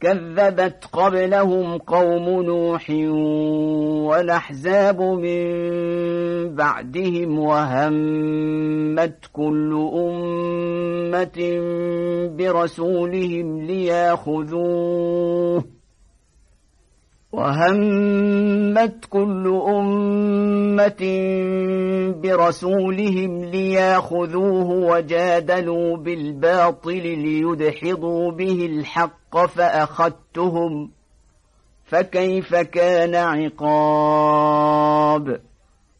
كذبت قبلهم قوم نوح والأحزاب من بعدهم وهمت كل أمة برسولهم ليأخذوه وهمت كل أمة برسولهم لياخذوه وجادلوا بالباطل ليدحضوا به الحق فأخذتهم فكيف كان عقاب